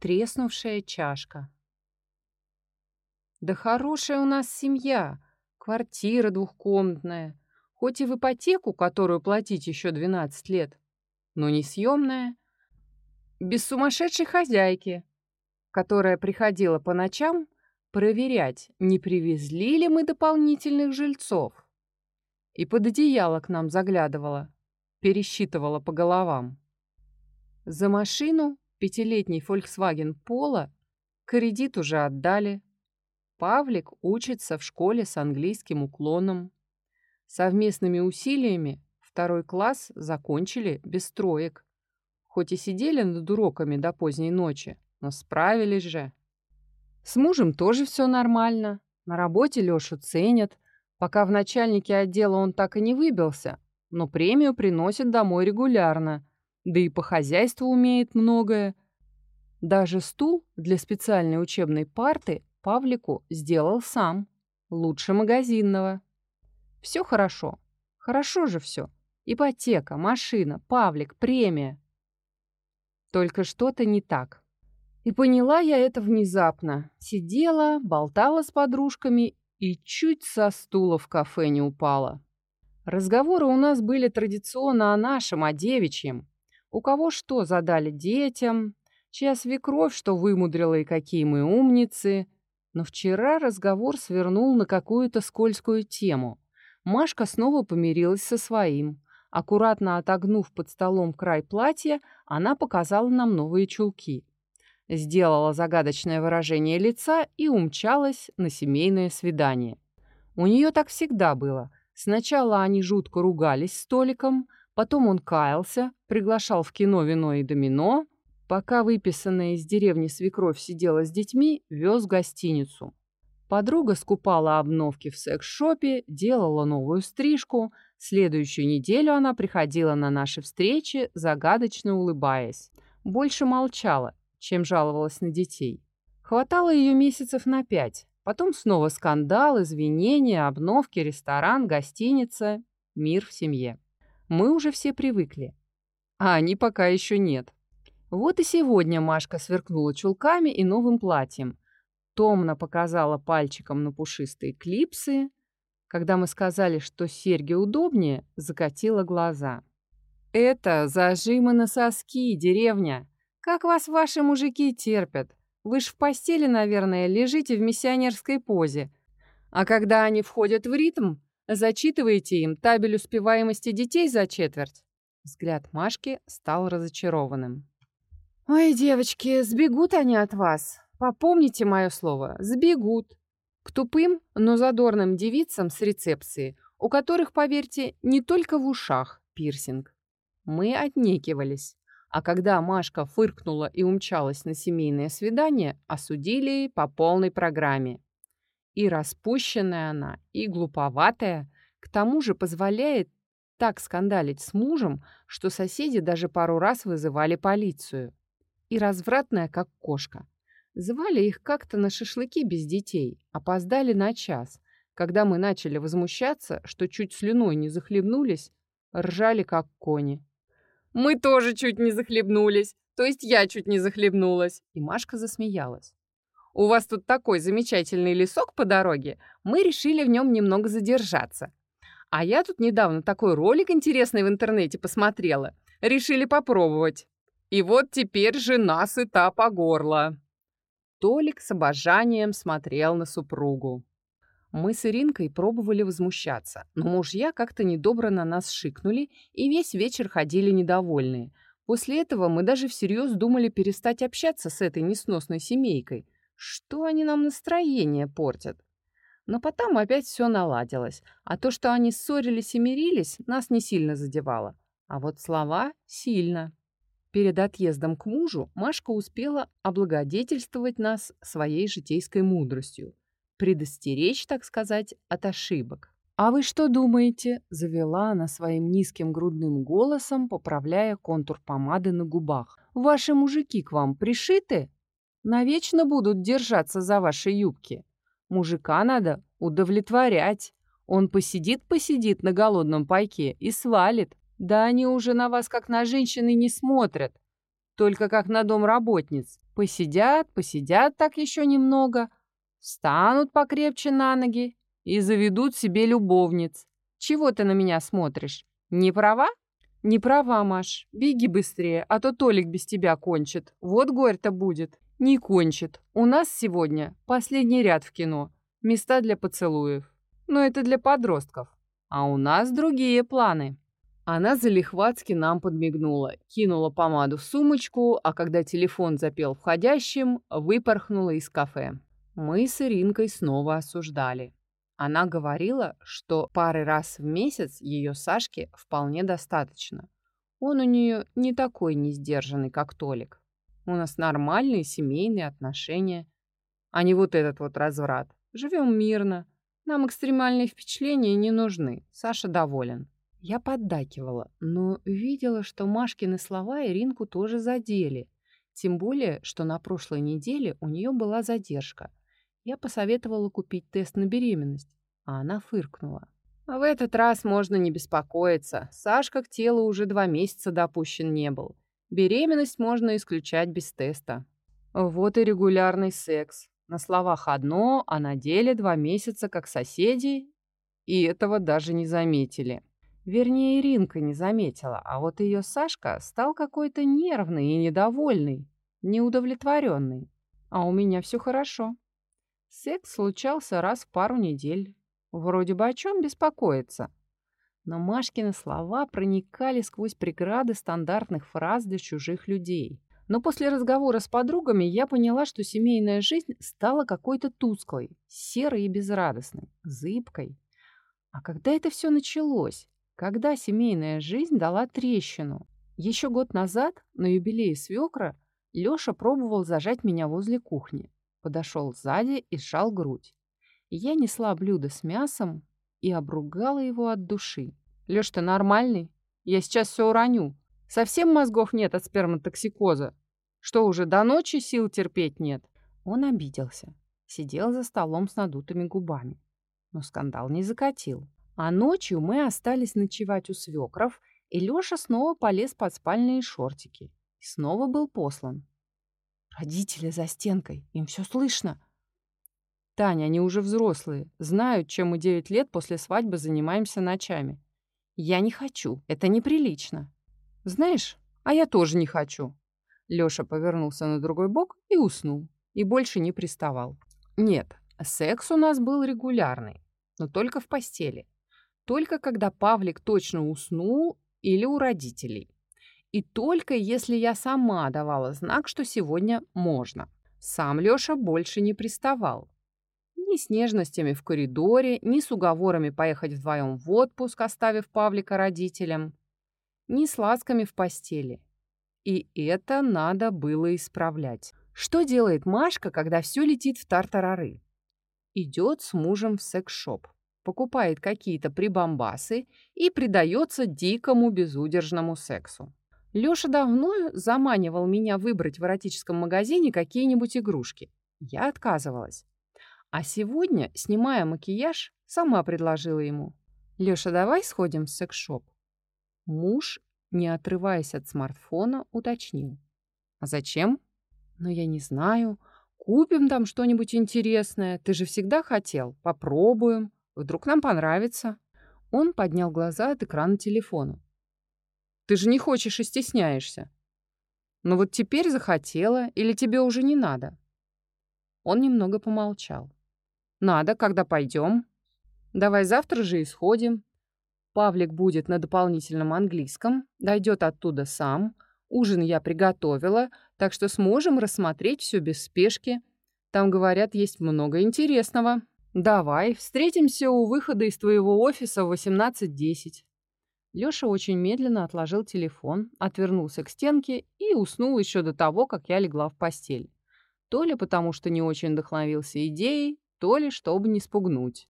треснувшая чашка. Да хорошая у нас семья, квартира двухкомнатная, хоть и в ипотеку, которую платить еще 12 лет, но не съемная, без сумасшедшей хозяйки, которая приходила по ночам проверять, не привезли ли мы дополнительных жильцов. И под одеяло к нам заглядывала, пересчитывала по головам. За машину пятилетний Volkswagen Polo кредит уже отдали. Павлик учится в школе с английским уклоном. Совместными усилиями второй класс закончили без троек. Хоть и сидели над уроками до поздней ночи, но справились же. С мужем тоже все нормально. На работе Лешу ценят. Пока в начальнике отдела он так и не выбился, но премию приносит домой регулярно. Да и по хозяйству умеет многое. Даже стул для специальной учебной парты Павлику сделал сам. Лучше магазинного. Все хорошо. Хорошо же все. Ипотека, машина, Павлик, премия. Только что-то не так. И поняла я это внезапно. Сидела, болтала с подружками и чуть со стула в кафе не упала. Разговоры у нас были традиционно о нашем, о девичьем. У кого что задали детям, чья свекровь что вымудрила и какие мы умницы. Но вчера разговор свернул на какую-то скользкую тему. Машка снова помирилась со своим. Аккуратно отогнув под столом край платья, она показала нам новые чулки сделала загадочное выражение лица и умчалась на семейное свидание. У нее так всегда было. Сначала они жутко ругались с Толиком, потом он каялся, приглашал в кино, вино и домино, пока выписанная из деревни свекровь сидела с детьми, вез в гостиницу. Подруга скупала обновки в секс-шопе, делала новую стрижку. Следующую неделю она приходила на наши встречи, загадочно улыбаясь. Больше молчала, чем жаловалась на детей. Хватало ее месяцев на пять. Потом снова скандал, извинения, обновки, ресторан, гостиница, мир в семье. Мы уже все привыкли. А они пока еще нет. Вот и сегодня Машка сверкнула чулками и новым платьем. Томно показала пальчиком на пушистые клипсы. Когда мы сказали, что серьги удобнее, закатила глаза. «Это зажимы на соски, деревня!» Как вас ваши мужики терпят? Вы ж в постели, наверное, лежите в миссионерской позе. А когда они входят в ритм, зачитываете им табель успеваемости детей за четверть. Взгляд Машки стал разочарованным. «Ой, девочки, сбегут они от вас. Попомните мое слово, сбегут. К тупым, но задорным девицам с рецепции, у которых, поверьте, не только в ушах пирсинг. Мы отнекивались. А когда Машка фыркнула и умчалась на семейное свидание, осудили по полной программе. И распущенная она, и глуповатая, к тому же позволяет так скандалить с мужем, что соседи даже пару раз вызывали полицию. И развратная, как кошка. Звали их как-то на шашлыки без детей, опоздали на час. Когда мы начали возмущаться, что чуть слюной не захлебнулись, ржали, как кони. Мы тоже чуть не захлебнулись. То есть я чуть не захлебнулась. И Машка засмеялась. У вас тут такой замечательный лесок по дороге. Мы решили в нем немного задержаться. А я тут недавно такой ролик интересный в интернете посмотрела. Решили попробовать. И вот теперь жена сыта по горло. Толик с обожанием смотрел на супругу. Мы с Иринкой пробовали возмущаться, но мужья как-то недобро на нас шикнули и весь вечер ходили недовольные. После этого мы даже всерьез думали перестать общаться с этой несносной семейкой. Что они нам настроение портят? Но потом опять все наладилось, а то, что они ссорились и мирились, нас не сильно задевало. А вот слова — сильно. Перед отъездом к мужу Машка успела облагодетельствовать нас своей житейской мудростью предостеречь, так сказать, от ошибок. «А вы что думаете?» – завела она своим низким грудным голосом, поправляя контур помады на губах. «Ваши мужики к вам пришиты? Навечно будут держаться за ваши юбки. Мужика надо удовлетворять. Он посидит-посидит на голодном пайке и свалит. Да они уже на вас как на женщины не смотрят. только как на дом работниц. Посидят, посидят так еще немного, встанут покрепче на ноги и заведут себе любовниц. Чего ты на меня смотришь? Не права? Не права, Маш. Беги быстрее, а то Толик без тебя кончит. Вот горь-то будет. Не кончит. У нас сегодня последний ряд в кино. Места для поцелуев. Но это для подростков. А у нас другие планы. Она залихватски нам подмигнула, кинула помаду в сумочку, а когда телефон запел входящим, выпорхнула из кафе. Мы с Иринкой снова осуждали. Она говорила, что пары раз в месяц ее Сашке вполне достаточно. Он у нее не такой несдержанный, как Толик. У нас нормальные семейные отношения, а не вот этот вот разврат. Живем мирно. Нам экстремальные впечатления не нужны. Саша доволен. Я поддакивала, но видела, что Машкины слова Иринку тоже задели. Тем более, что на прошлой неделе у нее была задержка. Я посоветовала купить тест на беременность, а она фыркнула. А в этот раз можно не беспокоиться. Сашка к телу уже два месяца допущен не был. Беременность можно исключать без теста. Вот и регулярный секс. На словах одно, а на деле два месяца как соседи, и этого даже не заметили. Вернее, Иринка не заметила, а вот ее Сашка стал какой-то нервный и недовольный, неудовлетворенный. А у меня все хорошо. Секс случался раз в пару недель. Вроде бы о чем беспокоиться но Машкины слова проникали сквозь преграды стандартных фраз для чужих людей. Но после разговора с подругами я поняла, что семейная жизнь стала какой-то тусклой, серой и безрадостной, зыбкой. А когда это все началось? Когда семейная жизнь дала трещину? Еще год назад, на юбилее свекра, Леша пробовал зажать меня возле кухни. Подошел сзади и сжал грудь. Я несла блюдо с мясом, и обругала его от души. «Лёш, ты нормальный? Я сейчас все уроню. Совсем мозгов нет от сперматоксикоза? Что, уже до ночи сил терпеть нет?» Он обиделся. Сидел за столом с надутыми губами. Но скандал не закатил. А ночью мы остались ночевать у свекров, и Лёша снова полез под спальные шортики. И снова был послан. «Родители за стенкой, им все слышно», Таня, они уже взрослые, знают, чем мы 9 лет после свадьбы занимаемся ночами. Я не хочу, это неприлично. Знаешь, а я тоже не хочу. Лёша повернулся на другой бок и уснул. И больше не приставал. Нет, секс у нас был регулярный, но только в постели. Только когда Павлик точно уснул или у родителей. И только если я сама давала знак, что сегодня можно. Сам Лёша больше не приставал. Ни с нежностями в коридоре, ни с уговорами поехать вдвоем в отпуск, оставив Павлика родителям, ни с ласками в постели. И это надо было исправлять. Что делает Машка, когда все летит в тартарары? Идет с мужем в секс-шоп, покупает какие-то прибамбасы и предается дикому безудержному сексу. Лёша давно заманивал меня выбрать в эротическом магазине какие-нибудь игрушки. Я отказывалась. А сегодня, снимая макияж, сама предложила ему. «Лёша, давай сходим в секс-шоп». Муж, не отрываясь от смартфона, уточнил. «А зачем?» «Ну, я не знаю. Купим там что-нибудь интересное. Ты же всегда хотел. Попробуем. Вдруг нам понравится». Он поднял глаза от экрана телефона. «Ты же не хочешь и стесняешься. Но вот теперь захотела или тебе уже не надо?» Он немного помолчал. Надо, когда пойдем. Давай завтра же исходим. Павлик будет на дополнительном английском, дойдет оттуда сам. Ужин я приготовила, так что сможем рассмотреть все без спешки. Там, говорят, есть много интересного. Давай, встретимся у выхода из твоего офиса в 18.10. Лёша очень медленно отложил телефон, отвернулся к стенке и уснул еще до того, как я легла в постель. То ли потому, что не очень вдохновился идеей, то ли чтобы не спугнуть.